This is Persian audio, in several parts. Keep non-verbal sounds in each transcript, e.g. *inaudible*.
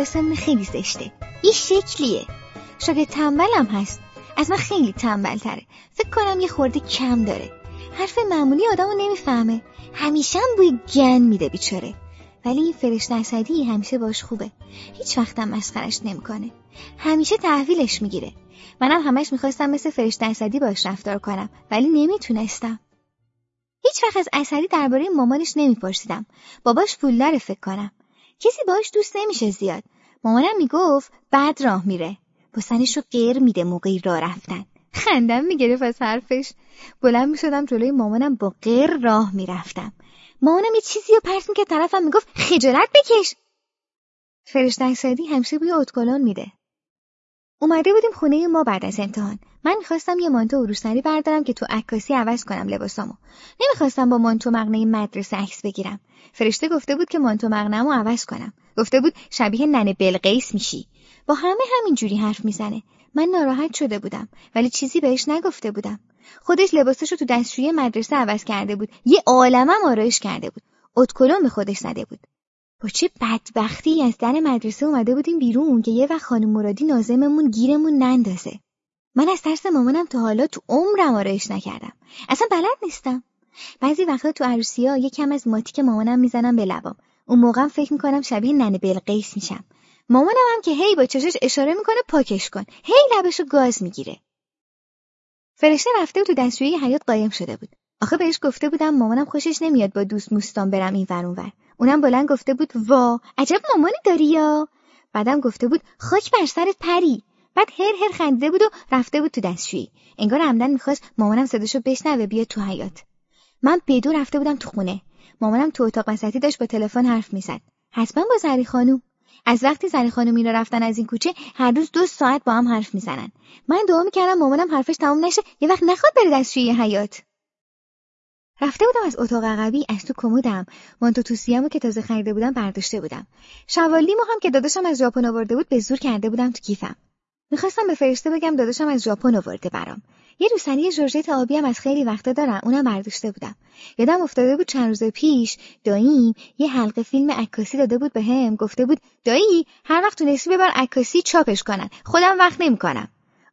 کلاسمون خیلی زشته. این شکلیه. شاگرد تنبلم هست. از من خیلی تنبل تره فکر کنم یه خورده کم داره. حرف معمولی آدمو نمی‌فهمه. همیشه هم بوی گن میده بیچاره. ولی این فرشته اسدی همیشه باش خوبه. هیچ وقتم مسخرش نمی‌کنه. همیشه تحویلش می‌گیره. منم همش می‌خواستم مثل فرشته اسدی باش رفتار کنم ولی نمی‌تونستم. هیچ وقت از اسدی درباره مامانش نمیپرسیدم. باباش پولدار فکر کنم. کسی باش دوست نمیشه زیاد. مامانم می‌گفت بعد راه میره. بسنش رو غیر میده موقعی راه رفتن. خندم می‌گرفت از حرفش. بلند می‌شدم جلوی مامانم با غیر راه می‌رفتم. مامانم یه چیزی رو پرت که طرفم می‌گفت خجالت بکش. فرشته اسدی همیشه بوی اتکلون میده. اومده بودیم خونه ما بعد از امتحان. من می‌خواستم یه مانتو عروسنری بردارم که تو عکاسی عوض کنم لباسامو. نمی‌خواستم با مانتو مغنه مدرسه عکس بگیرم. فرشته گفته بود که مانتو مغنمو عوض کنم. گفته بود شبیه ننه بلقیس میشی. با همه همینجوری حرف می‌زنه. من ناراحت شده بودم ولی چیزی بهش نگفته بودم. خودش لباسشو تو دستشویی مدرسه عوض کرده بود. یه عالمم آرایش کرده بود. اتکلون به خودش زده بود. با چه بدبختی از در مدرسه اومده بودیم بیرون که یه وقت خانم مرادی نازممون گیرمون نندازه. من از ترس مامانم تا حالا تو عمرم آرایش نکردم. اصلا بلد نیستم. بعضی وقتا تو عروسی ها یه کم از ماتیک مامانم می‌زنم به لبام. اون موقعم فکر می‌کنم شبیه ننه بلقیس میشم. مامانم هم که هی با چشش اشاره می‌کنه پاکش کن. هی لبشو گاز می‌گیره. فرشته رفته و تو دستشویی حیات قایم شده بود. آخه بهش گفته بودم مامانم خوشش نمیاد با دوست موستان برم این ور ور. اونم بلند گفته بود وا. عجب مامانی داری یا؟ بعدم گفته بود خاک بر سرت پری. بعد هر هر خنده بود و رفته بود تو دستشویی. انگار عمدن می‌خواست مامانم صداشو بشنوه بیاد تو حیات من بدو رفته بودم تو خونه. مامانم تو اتاق وسطی داشت با تلفن حرف می‌زد. حتما با زری خانوم. از وقتی زری خانم را رفتن از این کوچه هر روز دو ساعت با هم حرف می‌زنن. من دعا می‌کردم مامانم حرفش تموم نشه یه وقت نخواد بره دستشویی حیات رفته بودم از اتاق عقبی از تو کمودم. مانتو توسیامو که تازه خریده بودم برداشته بودم. شوالیمو هم که داداشم از ژاپن آورده بود به زور کرده بودم تو کیفم. می‌خواستم به فرشته بگم داداشم از ژاپن آورده برام. یه روسری ژورژت آبی هم از خیلی وقتا دارم اونم برداشته بودم. یادم افتاده بود چند روز پیش داییم یه حلقه فیلم عکاسی داده بود به هم گفته بود دایی هر وقت تونستی ببر عکاسی چاپش کنن. خودم وقت نمی‌کنم.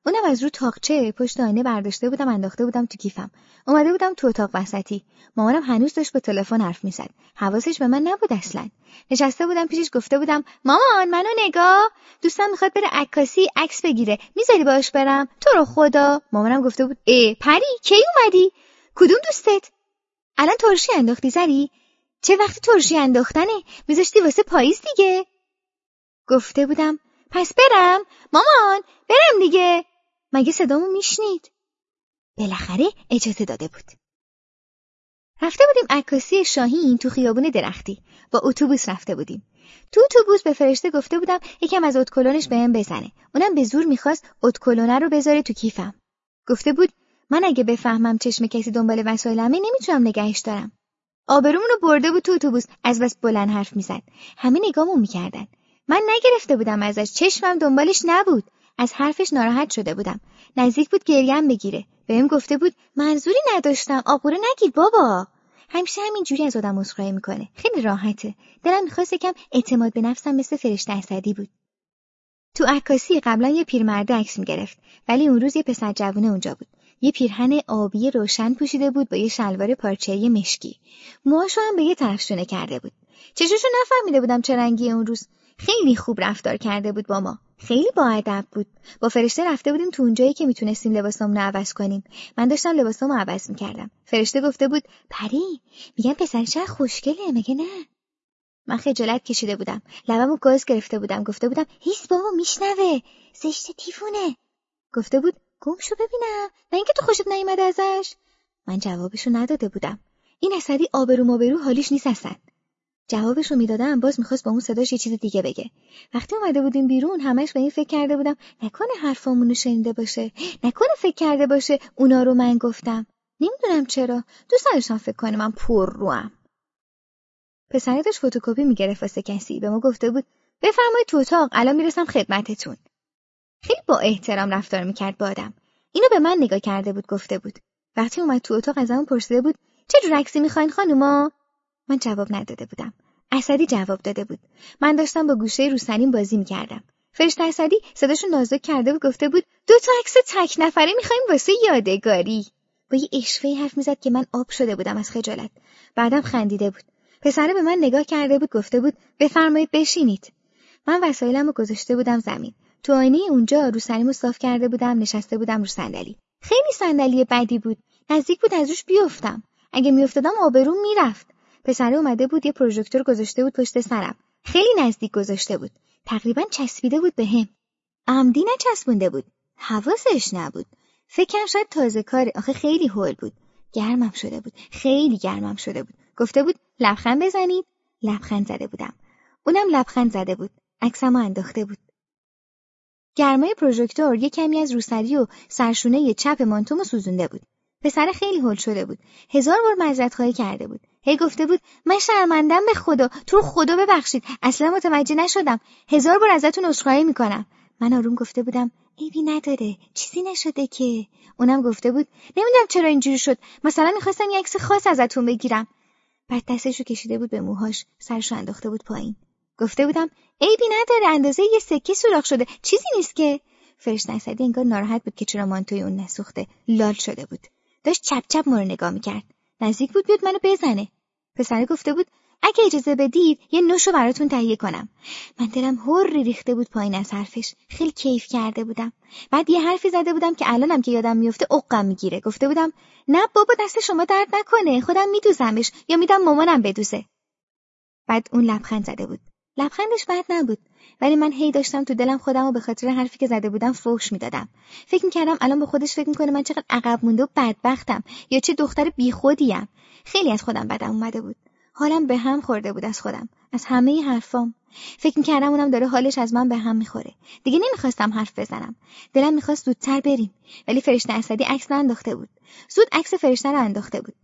اونم از رو تاقچه پشت آینه برداشته بودم انداخته بودم تو کیفم. اومده بودم تو اتاق وسطی. مامانم هنوز داشت با تلفن حرف می‌زد. حواسش به من نبود اصلا. نشسته بودم پیشش گفته بودم مامان منو نگاه. دوستم می‌خواد بره عکاسی عکس بگیره. می‌ذاری باش برم؟ تو رو خدا. مامانم گفته بود ای پری کی اومدی؟ کدوم دوستت؟ الان ترشی انداختی زری؟ چه وقتی ترشی انداختنه؟ میذاشتی واسه پاییز دیگه. گفته بودم پس برم. مامان برم دیگه. مگه صدامو میشنید؟ بالاخره اجازه داده بود. رفته بودیم عکاسی شاهین تو خیابون درختی. با اتوبوس رفته بودیم. تو اتوبوس به فرشته گفته بودم یکم از اتکلونش بهم بزنه. اونم به زور می‌خواست اتکلونه رو بذاره تو کیفم. گفته بود من اگه بفهمم چشم کسی دنبال وسایلمه نمی‌تونم نگهش دارم. آبرومون رو برده بود تو اتوبوس از بس بلند حرف می‌زد. همه نگامون می‌کردن. من نگرفته بودم ازش چشمم دنبالش نبود. از حرفش ناراحت شده بودم. نزدیک بود گریم بگیره. بهم گفته بود منظوری نداشتم. آبوره نگیر بابا. همیشه همینجوری از آدم مسخره می‌کنه. خیلی راحته. دلم می‌خواست یکم اعتماد به نفسم مثل فرشته اسدی بود. تو عکاسی قبلا یه پیرمرده عکس می‌گرفت. ولی اون روز یه پسر جوونه اونجا بود. یه پیرهن آبی روشن پوشیده بود با یه شلوار پارچه‌ای مشکی. موهاشو هم به یه طرف شونه کرده بود. چشوشو نفهمیده بودم چه رنگی اون روز. خیلی خوب رفتار کرده بود با ما. خیلی با ادب بود. با فرشته رفته بودیم تو اونجایی که می‌تونستیم لباسامون رو عوض کنیم. من داشتم لباسامو عوض می‌کردم. فرشته گفته بود پری میگن پسر چقدر خوشگله. مگه نه؟ من خجالت کشیده بودم. لبمو گاز گرفته بودم. گفته بودم هیس بابا میشنوه. زشت تیفونه. گفته بود گم شو ببینم. نه اینکه تو خوشت نیومده ازش. من جوابشو نداده بودم. این اسدی آبرو مابرو حالیش نیست اصلا. جوابش رو می‌دادم باز می‌خواست با اون صداش یه چیز دیگه بگه. وقتی اومده بودیم بیرون همش به این فکر کرده بودم نکنه حرفامونو شنیده باشه. نکنه فکر کرده باشه اونا رو من گفتم. نمی‌دونم چرا. دوست نداشتم فکر کنه من پر روم. پسره داشت فتوکپی می‌گرفت واسه کسی. به ما گفته بود بفرمایید تو اتاق الان می‌رسم خدمتتون. خیلی با احترام رفتار می‌کرد با آدم. اینو به من نگاه کرده بود گفته بود. وقتی اومد تو اتاق ازمون پرسیده بود چه جور عکسی می‌خواین خانوما؟ من جواب نداده بودم. اسدی جواب داده بود. من داشتم با گوشه روسنیم بازی می‌کردم. فرشته اسدی صداشو نازک کرده و گفته بود دو تا عکس تک نفره می‌خوایم واسه یادگاری. با یه اشفه حرف می‌زد که من آب شده بودم از خجالت. بعدم خندیده بود. پسره به من نگاه کرده بود گفته بود بفرمایید بشینید. من وسایلم رو گذاشته بودم زمین. تو آینه اونجا رو صاف کرده بودم نشسته بودم رو صندلی. خیلی صندلی بدی بود. نزدیک بود از روش بیفتم. اگه میافتادم آبروم می‌رفت. پسره اومده بود یه پروژکتور گذاشته بود پشت سرم. خیلی نزدیک گذاشته بود. تقریبا چسبیده بود به هم عمدی نچسبونده بود. حواسش نبود. فکرم شاید تازه کاره آخه خیلی هول بود. گرمم شده بود. خیلی گرمم شده بود. گفته بود لبخند بزنید. لبخند زده بودم. اونم لبخند زده بود. عکسمو انداخته بود. گرمای پروژکتور یه کمی از روسری و سرشونه چپ مانتومو سوزونده بود. پسر خیلی هول شده بود. هزار بار معذرت خواهی کرده بود. هی گفته بود من شرمندم به خدا تو خدا ببخشید. اصلا متوجه نشدم. هزار بار ازتون عذرخواهی می‌کنم. من آروم گفته بودم عیبی نداره چیزی نشده که. اونم گفته بود نمی‌دونم چرا اینجوری شد. مثلا می‌خواستم یه عکس خاص ازتون بگیرم. بعد دستشو کشیده بود به موهاش سرشو انداخته بود پایین. گفته بودم عیبی نداره اندازه یه سکه سوراخ شده. چیزی نیست که. فرشته اسدی انگار ناراحت بود که چرا مانتوی اون نسوخته لال شده بود. داشت چپ چپ ما رو نگاه می‌کرد. نزدیک بود بیاد منو بزنه. پسره گفته بود اگه اجازه بدید یه نوشو براتون تهیه کنم. من دلم هر ریخته بود پایین از حرفش. خیلی کیف کرده بودم. بعد یه حرفی زده بودم که الانم که یادم میفته عقم می‌گیره. گفته بودم نه بابا دست شما درد نکنه. خودم میدوزمش. یا میدم مامانم بدوزه. بعد اون لبخند زده بود. لبخندش بد نبود. ولی من هی داشتم تو دلم خودم و به خاطر حرفی که زده بودم فوش می‌دادم. فکر می‌کردم الان به خودش فکر می‌کنه من چقدر عقب مونده و بدبختم یا چه دختر بیخودیم. خیلی از خودم بدم اومده بود. حالم به هم خورده بود از خودم. از همه حرفام. فکر می‌کردم اونم داره حالش از من به هم می‌خوره. دیگه نمی‌خواستم حرف بزنم. دلم می‌خواست زودتر بریم. ولی فرشته اسدی عکس انداخته بود. زود عکس فرشته رو انداخته بود.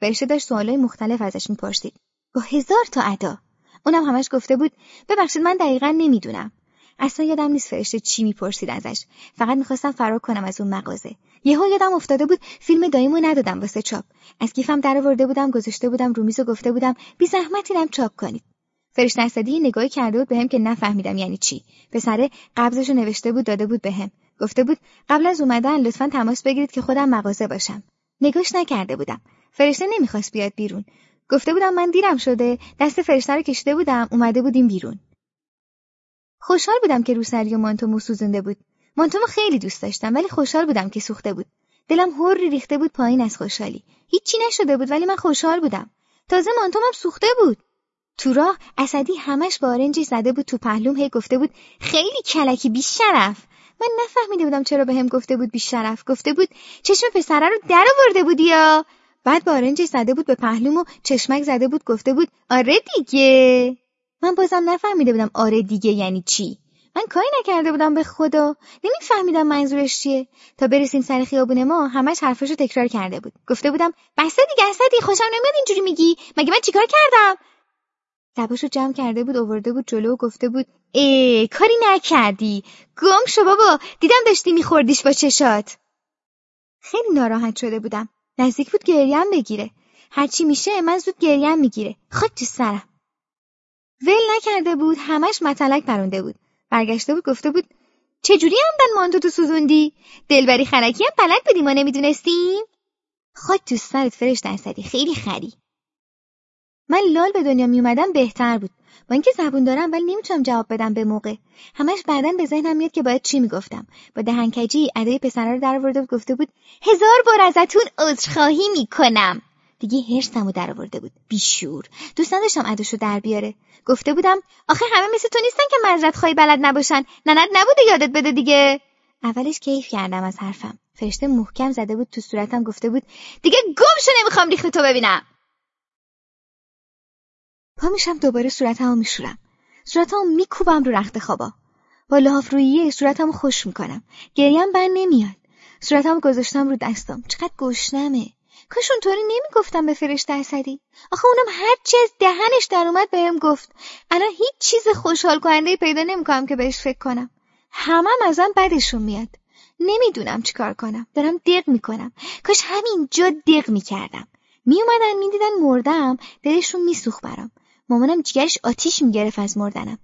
فرشته داشت سوالای مختلف ازش می‌پرسید. با هزار تا ادا. اونم همش گفته بود ببخشید من دقیقا نمی‌دونم. اصلا یادم نیست فرشته چی می‌پرسید ازش. فقط می‌خواستم فرار کنم از اون مغازه. یهو یادم افتاده بود فیلم داییمو ندادم واسه چاپ. از کیفم درآورده بودم گذاشته بودم رو میز و گفته بودم بی زحمتی چاپ کنید. فرشته اسدی نگاهی کرده بود بهم که نفهمیدم یعنی چی. پسره قبضشو نوشته بود داده بود بهم. گفته بود قبل از اومدن لطفا تماس بگیرید که خودم مغازه باشم. نگاش نکرده بودم. فرشته نمی‌خواست بیاد بیرون. گفته بودم من دیرم شده دست فرشته رو کشیده بودم اومده بودیم بیرون. خوشحال بودم که روسری و مانتومو سوزونده بود. مانتومو خیلی دوست داشتم ولی خوشحال بودم که سوخته بود. دلم هوری ریخته بود پایین از خوشحالی. هیچی نشده بود ولی من خوشحال بودم. تازه مانتومم سوخته بود. تو راه اسدی همش با آرنجی زده بود تو پهلوم هی گفته بود خیلی کلکی بی شرف من نفهمیده بودم چرا به هم گفته بود بی شرف گفته بود چشم پسره رو در آورده بودی یا؟ بعد با آرنجی زده بود به پهلوم و چشمک زده بود گفته بود آره دیگه. من بازم نفهمیده بودم آره دیگه یعنی چی. من کاری نکرده بودم به خدا. نمیفهمیدم منظورش چیه. تا برسیم سر خیابون ما همش حرفاشو تکرار کرده بود. گفته بودم بسته دیگه اسدی خوشم نمیاد اینجوری میگی. مگه من چیکار کردم؟ لباشو جمع کرده بود آورده بود جلو و گفته بود ای کاری نکردی. گم شو بابا. دیدم داشتی میخوردیش با چشات. خیلی ناراحت شده بودم. نزدیک بود گریم بگیره. هرچی میشه من زود گریم می‌گیره. خاک تو سرم. ول نکرده بود همش متلک پرونده بود. برگشته بود گفته بود چجوری همدن مانتو تو سوزوندی؟ دلبری خرکی هم بلد بودی ما نمی‌دونستیم؟ خاک تو سرت فرشت اسدی خیلی خری. من لال به دنیا میومدم بهتر بود. با اینکه زبون دارم ولی نمی‌تونم جواب بدم به موقع. همش بعدا به ذهنم میاد که باید چی می‌گفتم. با دهنکجی ادای پسره رو درآورده و گفته بود هزار بار ازتون عذرخواهی می‌کنم. دیگه هرسمو درآورده بود. بیشور. دوست نداشتم اداشو در بیاره. گفته بودم آخه همه مثل تو نیستن که معذرت خواهی بلد نباشن. ننت نبوده یادت بده دیگه. اولش کیف کردم از حرفم. فرشته محکم زده بود تو صورتم گفته بود دیگه گم شو نمی‌خوام ریخت تو ببینم. پا میشم دوباره صورتمو میشورم. صورتمو میکوبم رو رخت خوابا. با لحاف رویه صورتمو خوش می‌کنم. گریم بر نمیاد. صورتمو گذاشتم رو دستم چقدر گشنمه. کاش اونطوری نمی‌گفتم به فرشته اسدی آخه اونم هر چی از دهنش در اومد بهم گفت. الان هیچ چیز خوشحال کننده پیدا نمی‌کنم که بهش فکر کنم. همم ازم بدشون میاد. نمی‌دونم چیکار کنم. دارم دق می‌کنم. کاش همینجا دق می‌کردم. میومدن می‌دیدن مردم. دلشون میسوخ برام. مامانم جگرش آتیش می‌گرفت از مردنم.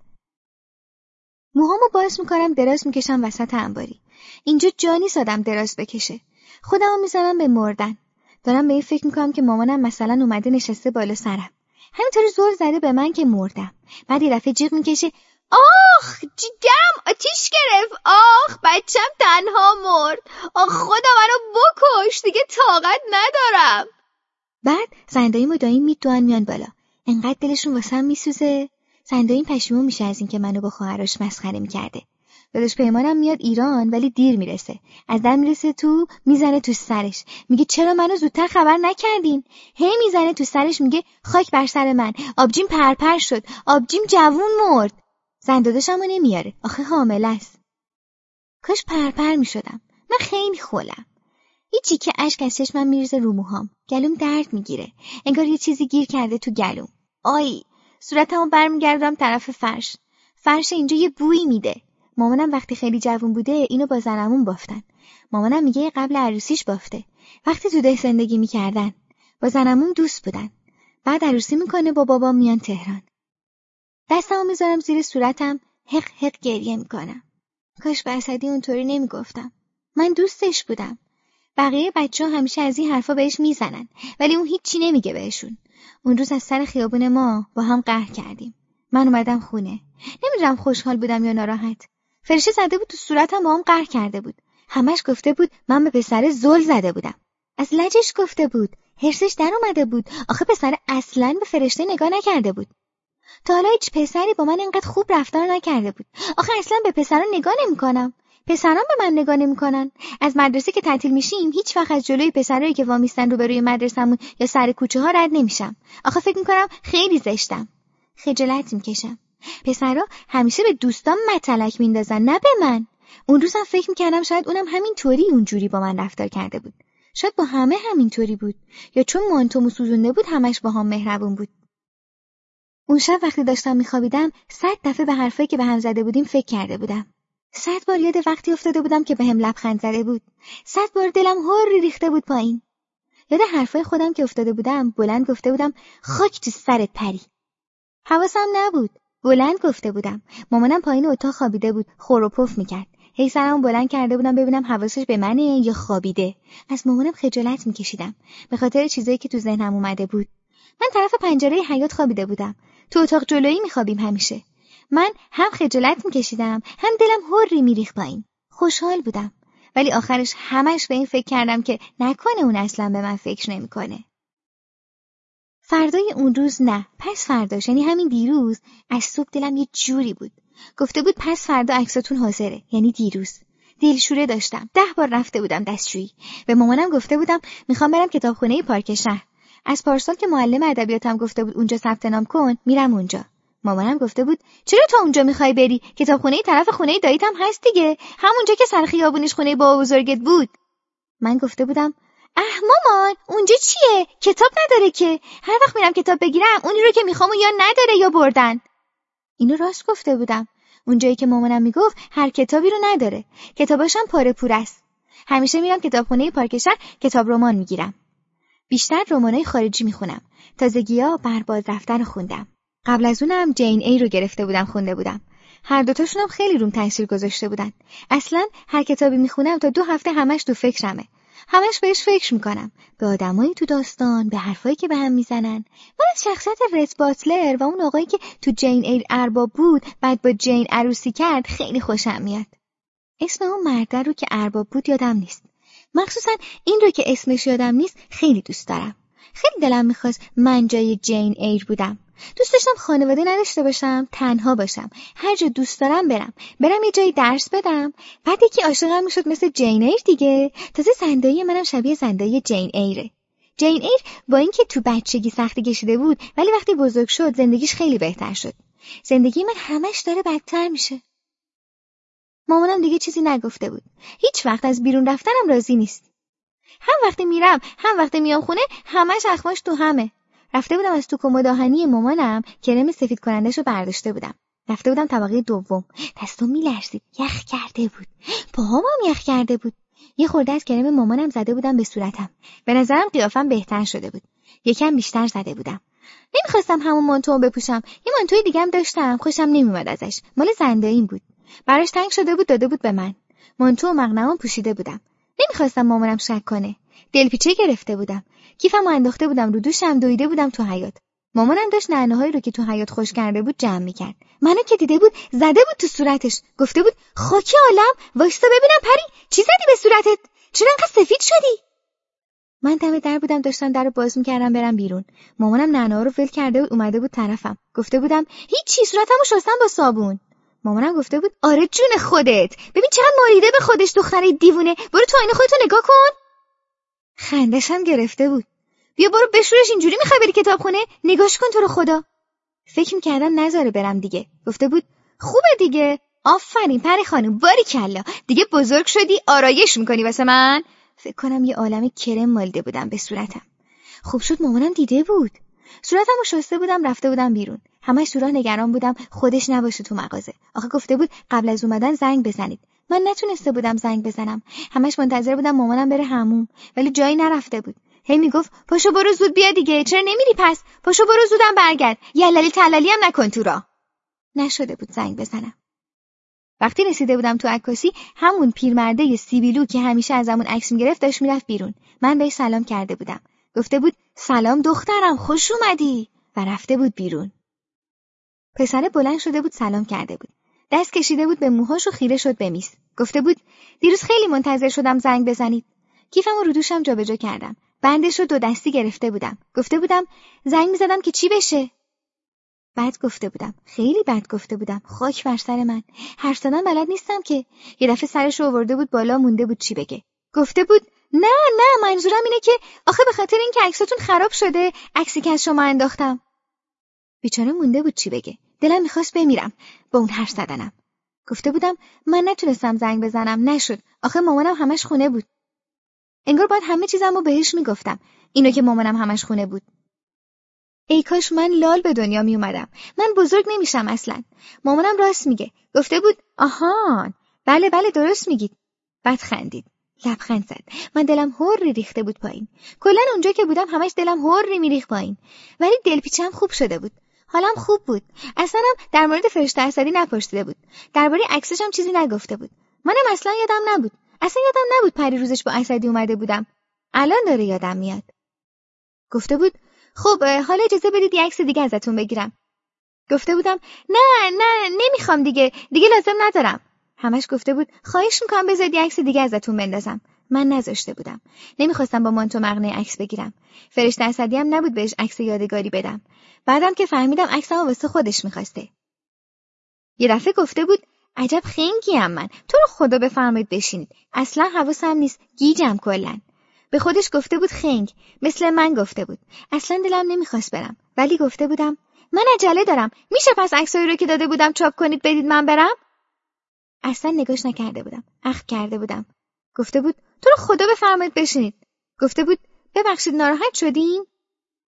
موهامو باز می‌کنم دراز می‌کشم وسط انباری. اینجا جانی سادم دراز بکشه. خودمو می‌زنم به مردن. دارم به این فکر می‌کنم که مامانم مثلا اومده نشسته بالا سرم. همینطوری زور زده به من که مردم. بعد یه دفعه جیغ می‌کشه آخ جیگم آتیش گرفت! آخ بچم تنها مرد! آخ خدا منو بکش! دیگه طاقت ندارم! بعد زندایی مدایی میدوان میان بالا. انقدر دلشون واسم میسوزه. زندایی پشیمون میشه از اینکه منو با خواهرش مسخره می‌کرده. داداش پیمانم میاد ایران ولی دیر می‌رسه. از در می‌رسه تو می‌زنه تو سرش. میگه چرا منو زودتر خبر نکردین؟ هی می‌زنه تو سرش میگه خاک بر سر من. آبجیم پرپر شد. آبجیم جوون مرد. زن داداشمو نمیاره. آخه حامل است. کاش پرپر می‌شدم. من خیلی خولم. هیچی که اشک از چشمم میریزه رو موهام. گلوم درد می‌گیره. انگار یه چیزی گیر کرده تو گلوم. آی صورتمو برمیگردم طرف فرش. فرش اینجا یه بویی میده. مامانم وقتی خیلی جوون بوده اینو با زنمون بافتن. مامانم میگه قبل عروسیش بافته. وقتی تو ده زندگی می‌کردن با زنمون دوست بودن. بعد عروسی می‌کنه با بابا میان تهران. دستمو می‌ذارم زیر صورتم حق حق گریه می‌کنم. کاش به اونطوری نمی‌گفتم. من دوستش بودم. بقیه بچه ها همیشه از این حرفا بهش می‌زنن ولی اون هیچی نمیگه بهشون. اون روز از سر خیابون ما با هم قهر کردیم. من اومدم خونه. نمی‌دونم خوشحال بودم یا ناراحت. فرشه زده بود تو صورتم با هم قهر کرده بود. همش گفته بود من به پسر زل زده بودم. از لجش گفته بود. هرسش در اومده بود. آخه پسر اصلا به فرشته نگاه نکرده بود. تا حالا هیچ پسری با من اینقدر خوب رفتار نکرده بود. آخه اصلا به پسران نگاه نمی‌کنم. پسران به من نگاه نمی‌کنن. از مدرسه که تعطیل میشیم هیچ وقت از جلوی پسرایی که وامیستن روبروی مدرسمون یا سر کوچه ها رد نمیشم. آخه فکر می‌کنم خیلی زشتم. خجالت می‌کشم پسرا همیشه به دوستان متلک میندازن نه به من. اون روزم فکر می‌کردم شاید اونم همین طوری اونجوری با من رفتار کرده بود. شاید با همه همینطوری بود. یا چون مانتومو سوزونده بود همش با هم مهربون بود. اون شب وقتی داشتم میخوابیدم صد دفعه به حرفایی که به هم زده بودیم فکر کرده بودم. صد بار یاد وقتی افتاده بودم که به هم لبخند زده بود. صد بار دلم هر ریخته بود پایین. یاد حرفای خودم که افتاده بودم بلند گفته بودم خاک تو سرت پری. حواسم نبود. بلند گفته بودم. مامانم پایین اتاق خوابیده بود خور و پف می‌کرد. هی سرم بلند کرده بودم ببینم حواسش به منه یا خوابیده. از مامانم خجالت میکشیدم. به خاطر چیزایی که تو ذهنم اومده بود. من طرف پنجره حیات خوابیده بودم. تو اتاق جلویی میخوابیم همیشه. من هم خجالت میکشیدم هم دلم هری میریخت پایین. خوشحال بودم. ولی آخرش همش به این فکر کردم که نکنه اون اصلا به من فکر نمی‌کنه. فردای اون روز نه پس فرداش یعنی همین دیروز از صبح دلم یه جوری بود. گفته بود پس فردا عکساتون حاضره یعنی دیروز. دلشوره داشتم. ده بار رفته بودم دستشویی. به مامانم گفته بودم می‌خوام برم کتابخونه پارک شهر. از پارسال که معلم ادبیاتم گفته بود اونجا ثبت نام کن میرم اونجا. مامانم گفته بود چرا تا اونجا می‌خوای بری؟ کتابخونه طرف خونه داییتم هست دیگه. همونجا که سر خیابونش خونه با بزرگت بود. من گفته بودم اه مامان اونجا چیه؟ کتاب نداره که. هر وقت میرم کتاب بگیرم اونی رو که می‌خوام یا نداره یا بردن. اینو راست گفته بودم. اونجایی که مامانم می‌گفت هر کتابی رو نداره. کتاباشم پاره پور است. همیشه میرم کتابخونه پارک شهر کتاب رمان می‌گیرم. بیشتر رمانای خارجی می‌خونم. تازگیا برباز رفتن خوندم. قبل از اونم جین ای رو گرفته بودم خونده بودم. هر دوتاشونم خیلی روم تاثیر گذاشته بودن. اصلا هر کتابی می‌خونم تا دو هفته همش تو فکرمه. همش بهش فکر می‌کنم. به آدمایی تو داستان به حرفایی که به هم می‌زنن. من از شخصیت رت باتلر و اون آقایی که تو جین ایر ارباب بود بعد با جین عروسی کرد خیلی خوشم میاد. اسم اون مرده رو که ارباب بود یادم نیست. مخصوصا این رو که اسمش یادم نیست خیلی دوست دارم. خیلی دلم می‌خواست من جای جین ایر بودم. دوست داشتم خانواده نداشته باشم تنها باشم. هر جا دوست دارم برم. برم یه جایی درس بدم. بعد یکی عاشقم می‌شد مثل جین ایر دیگه. تازه زندایی منم شبیه زندایی جین ایره. جین ایر با اینکه تو بچگی سختی کشیده بود ولی وقتی بزرگ شد زندگیش خیلی بهتر شد. زندگی من همش داره بدتر میشه. مامانم دیگه چیزی نگفته بود. هیچ وقت از بیرون رفتنم راضی نیست. هم وقتی میرم هم وقتی میام خونه همش اخماش تو همه. رفته بودم از تو کمد آهنی مامانم کرم سفید کنندش رو برداشته بودم. رفته بودم طبقه دوم. دستم میلرزید. یخ کرده بود. پاهام یخ کرده بود. یه خورده از کرم مامانم زده بودم به صورتم. به نظرم قیافم بهتر شده بود. یکم بیشتر زده بودم. نمی‌خواستم همون مانتو بپوشم. یه مانتوی دیگه هم داشتم. خوشم نمیومد ازش. مال این بود. براش تنگ شده بود داده بود به من. مانتو و مغنمو پوشیده بودم. نمی‌خواستم مامانم شک کنه. دلپیچه گرفته بودم. کیفم انداخته بودم رو دوشم دویده بودم تو حیات مامانم داشت نعنه‌هایی رو که تو حیات خوش کرده بود جمع می‌کرد. منو که دیده بود زده بود تو صورتش. گفته بود خاک عالم وایستا ببینم پری چی زدی به صورتت؟ چرا انقدر سفید شدی؟ من دم در بودم داشتم در رو باز می‌کردم برم بیرون. مامانم نعنا رو ول کرده بود اومده بود طرفم. گفته بودم هیچ چی صورتمو شستم با صابون. مامانم گفته بود آره جون خودت. ببین چقدر ماریده به خودش دختره دیوونه. برو تو آینه خودتو نگاه کن. خندشم گرفته بود. بیا برو بشورش اینجوری می‌خوای بری کتاب خونه؟ نگاش کن تو رو خدا. فکر می‌کردم نذاره برم دیگه. گفته بود خوبه دیگه. آفرین پری خانم باری کلا. دیگه بزرگ شدی آرایش می‌کنی واسه من. فکر کنم یه عالم کرم مالده بودم به صورتم. خوب شد مامانم دیده بود. صورتم رو شسته بودم رفته بودم بیرون. همش سورا نگران بودم خودش نباشه تو مغازه. آخه گفته بود قبل از اومدن زنگ بزنید. من نتونسته بودم زنگ بزنم. همش منتظر بودم مامانم بره هموم ولی جایی نرفته بود. هی می‌گفت پاشو برو زود بیا دیگه چرا نمیری پس؟ پاشو برو زودم برگرد. یللی تلالی هم نکن تو را نشده بود زنگ بزنم. وقتی رسیده بودم تو عکاسی همون پیرمرده سیبیلو که همیشه ازمون عکس می‌گرفت داشت می‌رفت بیرون. من بهش سلام کرده بودم. گفته بود سلام دخترم خوش اومدی. و رفته بود بیرون. پسر بلند شده بود سلام کرده بود. دست کشیده بود به موهاش و خیره شد به میز. گفته بود دیروز خیلی منتظر شدم زنگ بزنید. کیفم رو دوشم جابجا کردم. بندش رو دو دستی گرفته بودم. گفته بودم زنگ می‌زدم که چی بشه؟ بد گفته بودم خیلی بد گفته بودم. خاک بر سر من. حرف زدن بلد نیستم که. یه دفعه سرش آورده بود بالا مونده بود چی بگه. گفته بود نه نه منظورم اینه که آخه به خاطر اینکه عکساتون خراب شده عکسی که از شما انداختم. بیچاره مونده بود چی بگه دلم می‌خواست بمیرم با اون حرف زدنم گفته بودم من نتونستم زنگ بزنم نشد آخه مامانم همش خونه بود انگار باید همه چیزم رو بهش می‌گفتم اینو که مامانم همش خونه بود ای کاش من لال به دنیا می اومدم. من بزرگ نمیشم اصلا. مامانم راست میگه. گفته بود آهان. بله بله درست میگید. بعد خندید. لبخند زد. من دلم هوری ریخته بود پایین. کلا اونجا که بودم همش دلم هوری میریخت پایین. ولی دلپیچم خوب شده بود. حالم خوب بود. اصلا در مورد فرشته اسدی نپرسیده بود. درباره عکسش هم چیزی نگفته بود. منم اصلا یادم نبود. اصلا یادم نبود پری روزش با اسدی اومده بودم. الان داره یادم میاد. گفته بود خب حالا اجازه بدید یه عکس دیگه ازتون بگیرم گفته بودم نه نه نمی‌خوام دیگه دیگه لازم ندارم همش گفته بود خواهش می‌کنم بذارید یه عکس دیگه ازتون بندازم من نذاشته بودم. نمی‌خواستم با مانتو مغنه عکس بگیرم. فرشته اسدی هم نبود بهش عکس یادگاری بدم. بعدم که فهمیدم عکسمو واسه خودش می‌خواسته. یه دفعه گفته بود عجب هم من. تو رو خدا بفرمایید بشینید. اصلا حواسم نیست. گیجم کلا. به خودش گفته بود خنگ. مثل من گفته بود. اصلا دلم نمی‌خواست برم. ولی گفته بودم من عجله دارم. میشه پس عکسایی رو که داده بودم چاپ کنید بدید من برم؟ اصلا نگاش نکرده بودم. اخ کرده بودم. گفته بود تو رو خدا بفرمایید بشینید. گفته بود ببخشید ناراحت شدین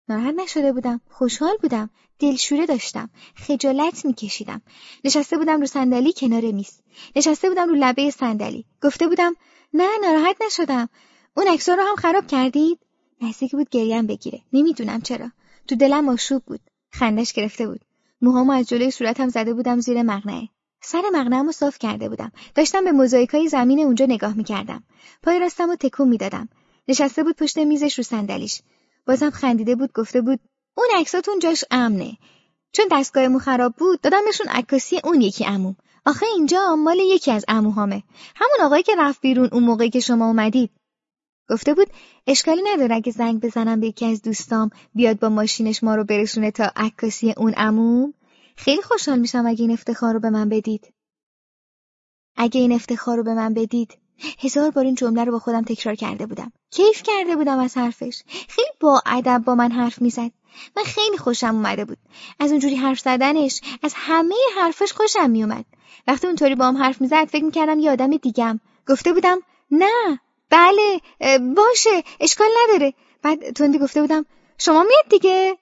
ناراحت نشده بودم. خوشحال بودم. دلشوره داشتم. خجالت میکشیدم. نشسته بودم رو صندلی کنار میز. نشسته بودم رو لبه صندلی. گفته بودم نه ناراحت نشدم. اون عکس‌ها رو هم خراب کردید؟ نزدیک بود گریم بگیره. نمی‌دونم چرا. تو دلم آشوب بود. خندش گرفته بود. موهامو از جلوی صورتم زده بودم زیر مغنه سر مغنه‌مو صاف کرده بودم. داشتم به موزاییکای زمین اونجا نگاه می‌کردم. پای راستمو تکون می‌دادم. نشسته بود پشت میزش رو صندلیش. بازم خندیده بود گفته بود اون عکساتون جاش امنه. چون دستگاهمون خراب بود دادمشون عکاسی اون یکی عموم. آخه اینجا مال یکی از عموهامه. همون آقایی که رفت بیرون اون موقعی که شما اومدید. گفته بود اشکالی نداره اگه زنگ بزنم به یکی از دوستام بیاد با ماشینش ما رو برسونه تا عکاسی اون عموم؟ خیلی خوشحال میشم اگه این افتخار رو به من بدید. اگه این افتخار رو به من بدید هزار بار این جمله رو با خودم تکرار کرده بودم. کیف کرده بودم از حرفش. خیلی با ادب با من حرف می‌زد. من خیلی خوشم اومده بود. از اونجوری حرف زدنش از همه حرفش خوشم میومد. وقتی اونطوری با هم حرف می‌زد فکر می‌کردم یه آدم دیگم. گفته بودم نه بله باشه اشکال نداره. بعد تندی گفته بودم شما میاد دیگه؟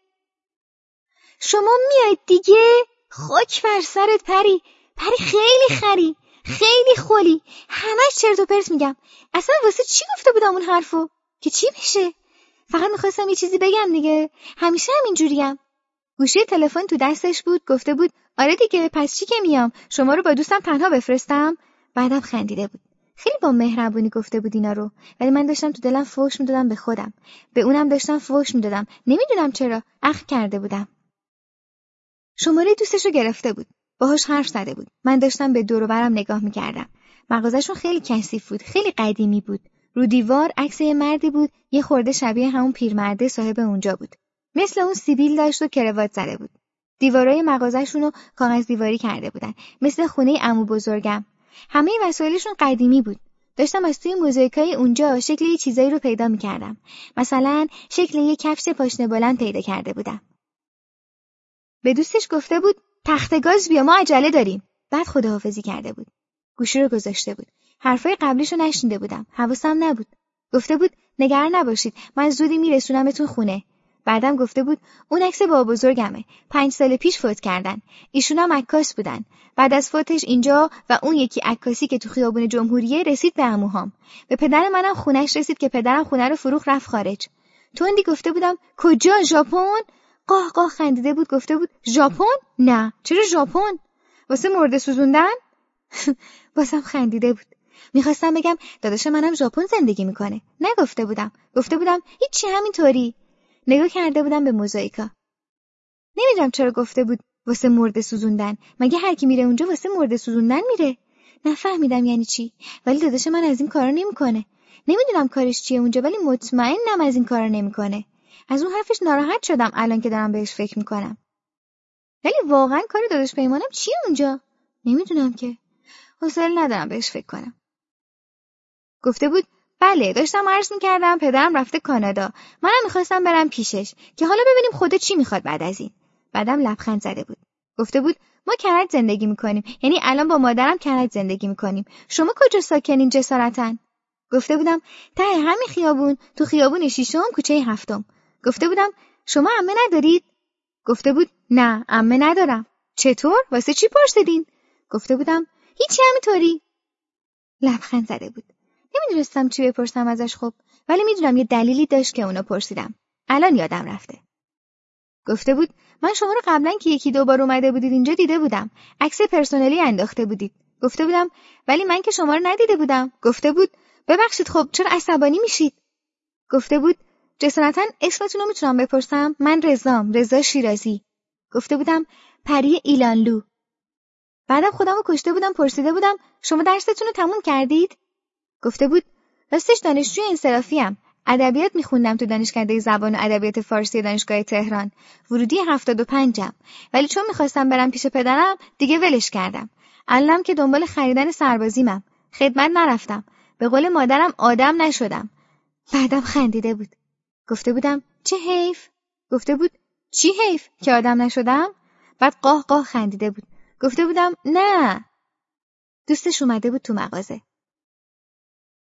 شما میاد دیگه. خاک بر سرت پری. پری خیلی خری. خیلی خولی. همش چرت و پرت میگم. اصلا واسه چی گفته بودم اون حرفو؟ که چی میشه؟ فقط می‌خواستم یه چیزی بگم دیگه. همیشه همینجوریم گوشی تلفن تو دستش بود. گفته بود آره دیگه پس چی که میام؟ شما رو با دوستم تنها بفرستم. بعدم خندیده بود. خیلی با مهربونی گفته بود اینا رو. ولی من داشتم تو دلم فوش می‌دادم به خودم. به اونم داشتم فوش می‌دادم. نمی‌دونم چرا. اخ کرده بودم. شماره دوستش رو گرفته بود. باهاش حرف زده بود. من داشتم به دور برم نگاه می‌کردم. مغازشون خیلی کثیف بود خیلی قدیمی بود. رو دیوار عکس یه مردی بود یه خورده شبیه همون پیرمرده صاحب اونجا بود. مثل اون سیبیل داشت و کروات زده بود. دیوارای مغازشون رو کاغذ دیواری کرده بودن. مثل خونه عمو بزرگم. همه وسایلشون قدیمی بود. داشتم از توی موزاییکای اونجا شکل یه چیزایی رو پیدا می‌کردم. مثلا شکل یه کفش پاشنه بلند پیدا کرده بودم. به دوستش گفته بود تخت گاز بیا ما عجله داریم. بعد خداحافظی کرده بود. گوشی رو گذاشته بود. حرفای قبلیشو نشنیده بودم. حواسم نبود. گفته بود نگران نباشید. من زودی میرسونمتون خونه. بعدم گفته بود اون عکس با بزرگمه. پنج سال پیش فوت کردن. ایشون هم عکاس بودن. بعد از فوتش اینجا و اون یکی عکاسی که تو خیابون جمهوریه رسید به عموهام به پدر منم خونش رسید که پدرم خونه رو فروخ رفت خارج. توندی گفته بودم کجا؟ ژاپن؟ قاه قاه خندیده بود گفته بود ژاپن؟ نه. چرا ژاپن؟ واسه مرده سوزوندن؟ *laughs* واسم خندیده بود. می‌خواستم بگم داداش منم ژاپن زندگی می‌کنه. نگفته بودم. گفته بودم هیچی همینطوری. نگاه کرده بودم به موزاییکا. نمی‌دونم چرا گفته بود واسه مرده سوزوندن. مگه هر کی میره اونجا واسه مرده سوزوندن میره؟ نفهمیدم یعنی چی. ولی داداش من از این کارا نمی‌کنه. نمی‌دونم کارش چیه اونجا ولی مطمئنم از این کارا نمی‌کنه. از اون حرفش ناراحت شدم الان که دارم بهش فکر می‌کنم. ولی واقعا کار داداش پیمانم چیه اونجا؟ نمی‌دونم که. حوصله ندارم بهش فکر کنم. گفته بود بله داشتم عرض می‌کردم پدرم رفته کانادا. منم می‌خواستم برم پیشش که حالا ببینیم خدا چی می‌خواد بعد از این. بعدم لبخند زده بود. گفته بود ما کرد زندگی می‌کنیم. یعنی الان با مادرم کرد زندگی می‌کنیم. شما کجا ساکنین جسارتن گفته بودم ته همین خیابون تو خیابون شیشم کوچه هفتم. گفته بودم شما عمه ندارید؟ گفته بود نه عمه ندارم. چطور؟ واسه چی پرسیدین؟ گفته بودم هیچی همینطوری. لبخند زده بود. نمی‌دونستم چی بپرسم ازش خب ولی می‌دونم یه دلیلی داشت که اونو پرسیدم. الان یادم رفته. گفته بود من شما رو قبلا که یکی دو بار اومده بودید اینجا دیده بودم. عکس پرسنلی انداخته بودید. گفته بودم ولی من که شما رو ندیده بودم. گفته بود ببخشید خب چرا عصبانی میشید؟ گفته بود جسارتا اسمتون رو می‌تونم بپرسم؟ من رزام رضا شیرازی. گفته بودم پری ایلانلو. بعدم خودم رو کشته بودم پرسیده بودم شما درستون رو تموم کردید؟ گفته بود راستش دانشجوی انصرافی ام ادبیات میخوندم تو دانشکده زبان و ادبیات فارسی دانشگاه تهران. ورودی هفتاد و پنجم. ولی چون می‌خواستم برم پیش پدرم دیگه ولش کردم. الانم که دنبال خریدن سربازیمم. خدمت نرفتم. به قول مادرم آدم نشدم. بعدم خندیده بود. گفته بودم چه حیف؟ گفته بود چی حیف؟ که آدم نشدم؟ بعد قاه قاه خندیده بود. گفته بودم نه. دوستش اومده بود تو مغازه.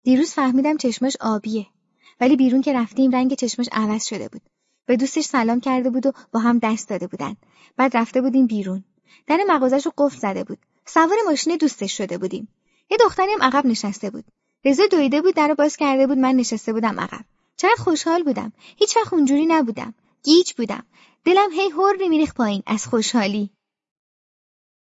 دیروز فهمیدم چشمش آبیه. ولی بیرون که رفتیم رنگ چشمش عوض شده بود. به دوستش سلام کرده بود و با هم دست داده بودن. بعد رفته بودیم بیرون. در مغازش رو قفل زده بود. سوار ماشین دوستش شده بودیم. یه دختری هم عقب نشسته بود. رضا دویده بود در باز کرده بود من نشسته بودم عقب. چقدر خوشحال بودم. هیچ وقت اونجوری نبودم. گیج بودم. دلم هی هر میریخت پایین از خوشحالی.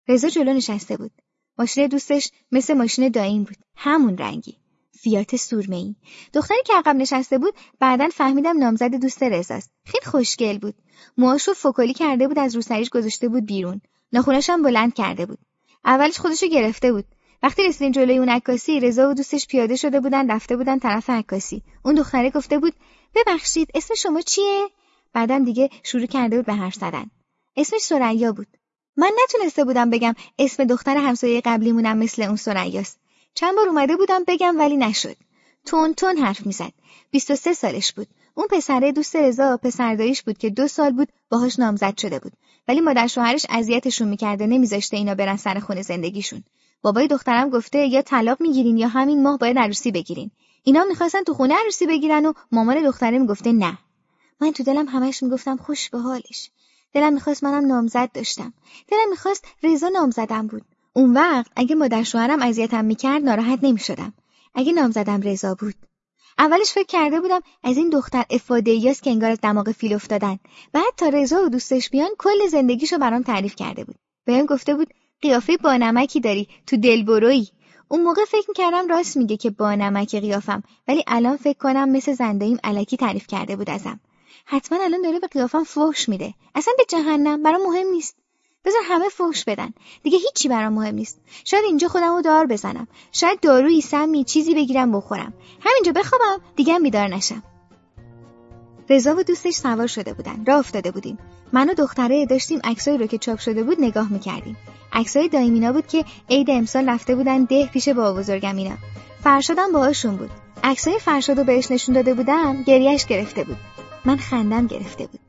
رضا جلو نشسته بود. ماشین دوستش مثل ماشین دایم بود. همون رنگی. فیات سورمه‌ای. دختری که عقب نشسته بود بعدا فهمیدم نامزد دوست رزاست خیلی خوشگل بود. موهاشو فکلی کرده بود از روسریش گذاشته بود بیرون. ناخونش هم بلند کرده بود. اولش خودشو گرفته بود. وقتی رسیدیم جلوی اون عکاسی رضا و دوستش پیاده شده بودن رفته بودن طرف عکاسی اون دختره گفته بود ببخشید اسم شما چیه بعدم دیگه شروع کرده بود به حرف زدن اسمش سریا بود من نتونسته بودم بگم اسم دختر همسایه قبلیمونم مثل اون سریاست چند بار اومده بودم بگم ولی نشد. تون تون حرف می‌زد. 23 سالش بود. اون پسره دوست رضا پسرداییش بود که دو سال بود باهاش نامزد شده بود. ولی مادر شوهرش اذیتشون می‌کرده نمیذاشته اینا برن سر خونه زندگیشون. بابای دخترم گفته یا طلاق می‌گیرین یا همین ماه باید عروسی بگیرین. اینا می‌خواستن تو خونه عروسی بگیرن و مامان دختره می‌گفته نه. من تو دلم همش می‌گفتم خوش به حالش. دلم می‌خواست منم نامزد داشتم. دلم می‌خواست رضا نامزدم بود. اون وقت اگه مادر شوهرم اذیتم می‌کرد ناراحت نمی‌شدم اگه نامزدم رضا بود اولش فکر کرده بودم از این دختر افاده که انگار از دماغ فیل افتادن بعد تا رضا و دوستش بیان کل زندگیشو برام تعریف کرده بود بهم گفته بود قیافه بانمکی داری تو دلبرویی. اون موقع فکر کردم راست میگه که با نمک قیافم ولی الان فکر کنم مثل زنداییم علکی تعریف کرده بود ازم. حتما الان داره به قیافم فحش میده. اصلا به جهنم برام مهم نیست. بذار همه فحش بدن. دیگه هیچی برام مهم نیست. شاید اینجا خودم رو دار بزنم. شاید دارویی سمی چیزی بگیرم بخورم. همینجا بخوابم دیگه بیدار نشم. رضا و دوستش سوار شده بودن. راه افتاده بودیم. من و دختره داشتیم عکسایی رو که چاپ شده بود نگاه می‌کردیم. عکسای دایمینا بود که عید امسال رفته بودن ده پیش با بزرگمینا. فرشادم باهاشون بود. عکسای فرشادو بهش نشون داده بودم گریهش گرفته بود. من خندم گرفته بود.